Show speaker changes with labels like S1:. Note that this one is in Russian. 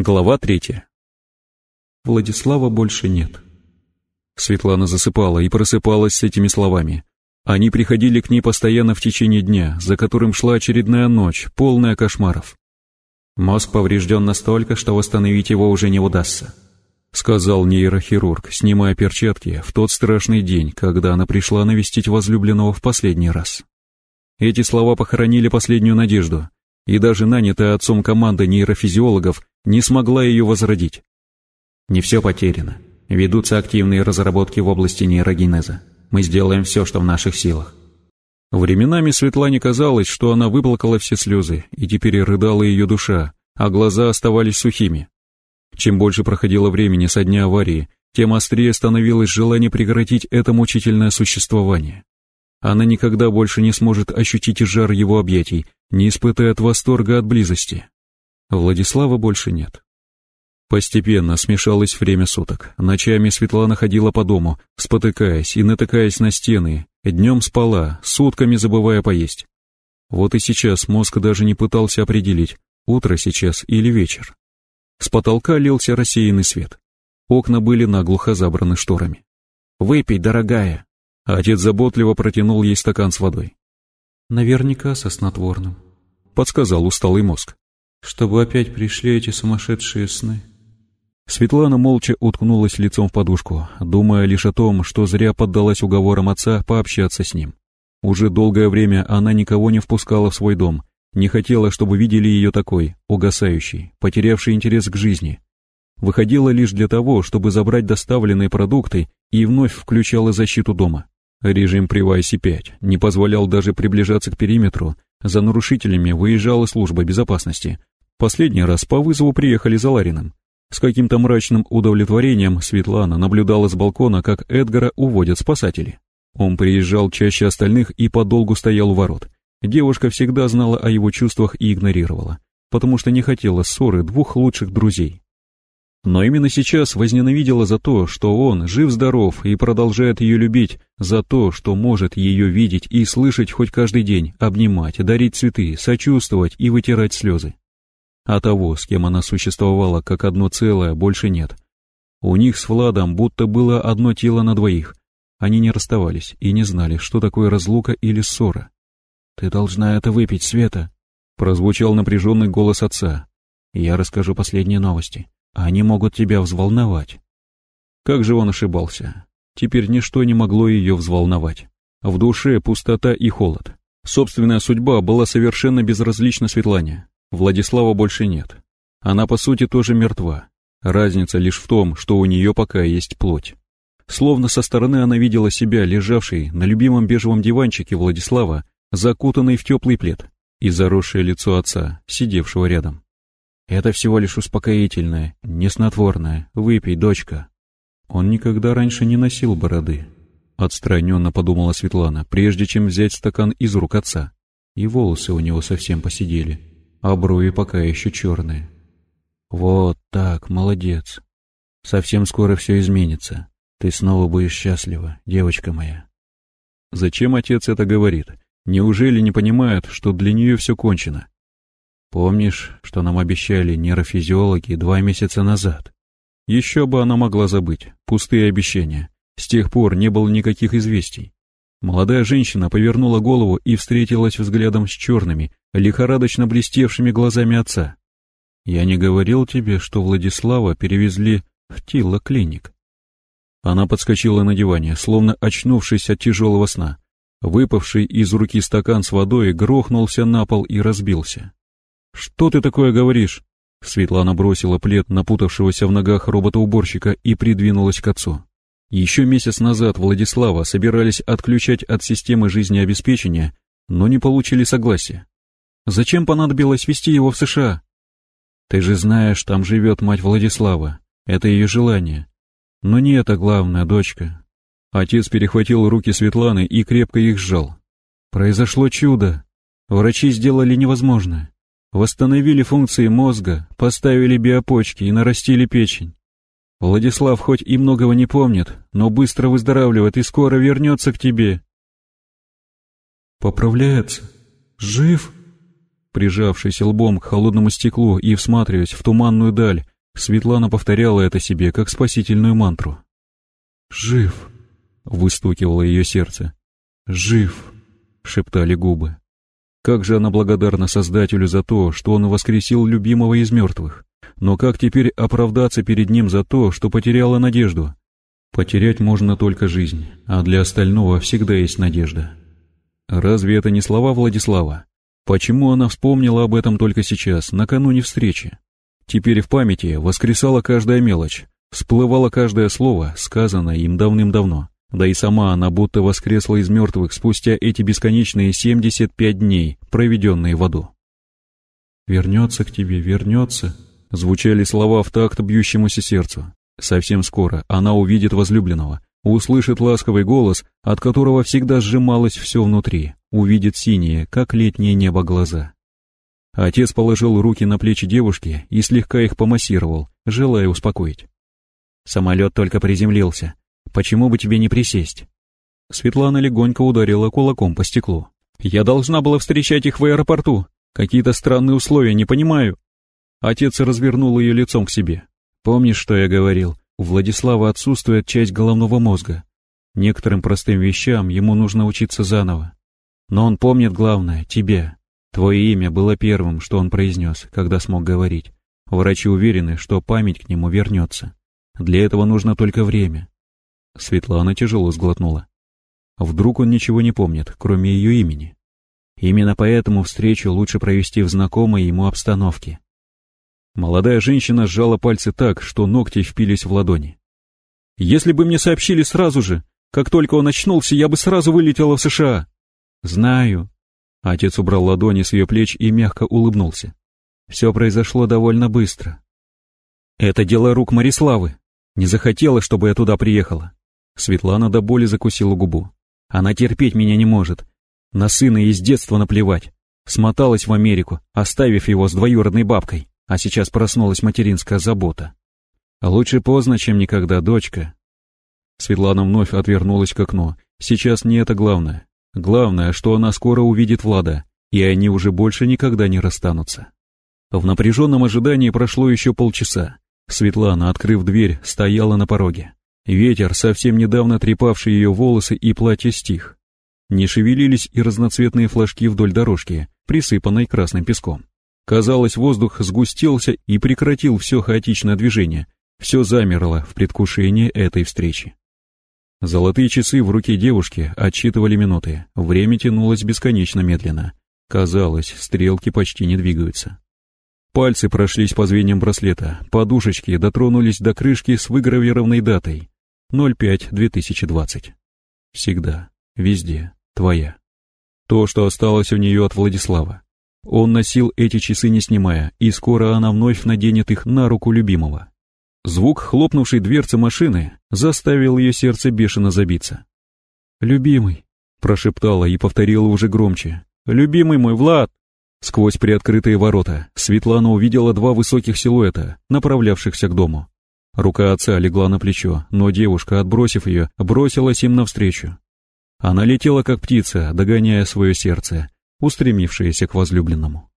S1: Глава третья. Владислава больше нет. Светлана засыпала и просыпалась с этими словами. Они приходили к ней постоянно в течение дня, за которым шла очередная ночь, полная кошмаров. «Мозг поврежден настолько, что восстановить его уже не удастся», сказал нейрохирург, снимая перчатки в тот страшный день, когда она пришла навестить возлюбленного в последний раз. Эти слова похоронили последнюю надежду, и даже нанятая отцом команда нейрофизиологов не смогла ее возродить. Не все потеряно. Ведутся активные разработки в области нейрогенеза. Мы сделаем все, что в наших силах. Временами Светлане казалось, что она выплакала все слезы, и теперь рыдала ее душа, а глаза оставались сухими. Чем больше проходило времени со дня аварии, тем острее становилось желание прекратить это мучительное существование. Она никогда больше не сможет ощутить жар его объятий, не испытает восторга от близости. Владислава больше нет. Постепенно смешалось время суток. Ночами Светлана ходила по дому, спотыкаясь и натыкаясь на стены. Днем спала, сутками забывая поесть. Вот и сейчас мозг даже не пытался определить, утро сейчас или вечер. С потолка лился рассеянный свет. Окна были наглухо забраны шторами. «Выпей, дорогая!» Отец заботливо протянул ей стакан с водой.
S2: Наверняка со снотворным,
S1: подсказал усталый мозг.
S2: Чтобы опять пришли эти сумасшедшие сны.
S1: Светлана молча уткнулась лицом в подушку, думая лишь о том, что зря поддалась уговорам отца пообщаться с ним. Уже долгое время она никого не впускала в свой дом, не хотела, чтобы видели ее такой, угасающей, потерявшей интерес к жизни. Выходила лишь для того, чтобы забрать доставленные продукты и вновь включала защиту дома. Режим Привайси 5 не позволял даже приближаться к периметру, за нарушителями выезжала служба безопасности. Последний раз по вызову приехали за Лариным. С каким-то мрачным удовлетворением Светлана наблюдала с балкона, как Эдгара уводят спасатели. Он приезжал чаще остальных и подолгу стоял у ворот. Девушка всегда знала о его чувствах и игнорировала, потому что не хотела ссоры двух лучших друзей. Но именно сейчас возненавидела за то, что он жив-здоров и продолжает ее любить, за то, что может ее видеть и слышать хоть каждый день, обнимать, дарить цветы, сочувствовать и вытирать слезы. А того, с кем она существовала как одно целое, больше нет. У них с Владом будто было одно тело на двоих. Они не расставались и не знали, что такое разлука или ссора. «Ты должна это выпить, Света», — прозвучал напряженный голос отца. «Я расскажу последние новости». Они могут тебя взволновать. Как же он ошибался. Теперь ничто не могло ее взволновать. В душе пустота и холод. Собственная судьба была совершенно безразлична Светлане. Владислава больше нет. Она, по сути, тоже мертва. Разница лишь в том, что у нее пока есть плоть. Словно со стороны она видела себя, лежавшей на любимом бежевом диванчике Владислава, закутанной в теплый плед, и заросшее лицо отца, сидевшего рядом. Это всего лишь успокоительное, не снотворное. Выпей, дочка. Он никогда раньше не носил бороды. Отстраненно подумала Светлана, прежде чем взять стакан из рук отца. И волосы у него совсем посидели, а брови пока еще черные. Вот так, молодец. Совсем скоро все изменится. Ты снова будешь счастлива, девочка моя. Зачем отец это говорит? Неужели не понимает, что для нее все кончено? Помнишь, что нам обещали нейрофизиологи два месяца назад? Еще бы она могла забыть, пустые обещания. С тех пор не было никаких известий. Молодая женщина повернула голову и встретилась взглядом с черными, лихорадочно блестевшими глазами отца. «Я не говорил тебе, что Владислава перевезли в Тилла-клиник?» Она подскочила на диване, словно очнувшись от тяжелого сна. Выпавший из руки стакан с водой грохнулся на пол и разбился. «Что ты такое говоришь?» Светлана бросила плед напутавшегося в ногах робота-уборщика и придвинулась к отцу. Еще месяц назад Владислава собирались отключать от системы жизнеобеспечения, но не получили согласия. Зачем понадобилось вести его в США? Ты же знаешь, там живет мать Владислава. Это ее желание. Но не это главное, дочка. Отец перехватил руки Светланы и крепко их сжал. Произошло чудо. Врачи сделали невозможное. Восстановили функции мозга, поставили биопочки и нарастили печень. Владислав хоть и многого не помнит, но быстро выздоравливает и скоро вернется к тебе.
S2: Поправляется? Жив?
S1: Прижавшись лбом к холодному стеклу и всматриваясь в туманную даль, Светлана повторяла это себе как спасительную мантру. «Жив!» — выстукивало ее сердце. «Жив!» — шептали губы. Как же она благодарна Создателю за то, что он воскресил любимого из мертвых. Но как теперь оправдаться перед ним за то, что потеряла надежду? Потерять можно только жизнь, а для остального всегда есть надежда. Разве это не слова Владислава? Почему она вспомнила об этом только сейчас, накануне встречи? Теперь в памяти воскресала каждая мелочь, всплывало каждое слово, сказанное им давным-давно. Да и сама она будто воскресла из мертвых спустя эти бесконечные 75 дней, проведенные в аду. «Вернется к тебе, вернется», — звучали слова в такт бьющемуся сердцу. Совсем скоро она увидит возлюбленного, услышит ласковый голос, от которого всегда сжималось все внутри, увидит синие, как летнее небо, глаза. Отец положил руки на плечи девушки и слегка их помассировал, желая успокоить. «Самолет только приземлился. Почему бы тебе не присесть?» Светлана легонько ударила кулаком по стеклу. «Я должна была встречать их в аэропорту. Какие-то странные условия, не понимаю». Отец развернул ее лицом к себе. Помнишь, что я говорил? У Владислава отсутствует часть головного мозга. Некоторым простым вещам ему нужно учиться заново. Но он помнит главное — тебя. Твое имя было первым, что он произнес, когда смог говорить. Врачи уверены, что память к нему вернется. Для этого нужно только время. Светлана тяжело сглотнула. Вдруг он ничего не помнит, кроме ее имени. Именно поэтому встречу лучше провести в знакомой ему обстановке. Молодая женщина сжала пальцы так, что ногти впились в ладони. «Если бы мне сообщили сразу же, как только он очнулся, я бы сразу вылетела в США». «Знаю». Отец убрал ладони с ее плеч и мягко улыбнулся. Все произошло довольно быстро. «Это дело рук Мариславы. Не захотела, чтобы я туда приехала». Светлана до боли закусила губу. «Она терпеть меня не может. На сына из детства наплевать. Смоталась в Америку, оставив его с двоюродной бабкой а сейчас проснулась материнская забота. Лучше поздно, чем никогда, дочка. Светлана вновь отвернулась к окну. Сейчас не это главное. Главное, что она скоро увидит Влада, и они уже больше никогда не расстанутся. В напряженном ожидании прошло еще полчаса. Светлана, открыв дверь, стояла на пороге. Ветер, совсем недавно трепавший ее волосы и платье, стих. Не шевелились и разноцветные флажки вдоль дорожки, присыпанной красным песком. Казалось, воздух сгустился и прекратил все хаотичное движение. Все замерло в предвкушении этой встречи. Золотые часы в руке девушки отсчитывали минуты. Время тянулось бесконечно медленно. Казалось, стрелки почти не двигаются. Пальцы прошлись по звеньям браслета, подушечки дотронулись до крышки с выгравированной датой. 05-2020. Всегда, везде, твоя. То, что осталось у нее от Владислава. Он носил эти часы не снимая, и скоро она вновь наденет их на руку любимого. Звук хлопнувшей дверцы машины заставил ее сердце бешено забиться. «Любимый», — прошептала и повторила уже громче. «Любимый мой, Влад!» Сквозь приоткрытые ворота Светлана увидела два высоких силуэта, направлявшихся к дому. Рука отца легла на плечо, но девушка, отбросив ее, бросилась им навстречу. Она летела как птица, догоняя свое сердце, устремившаяся к возлюбленному.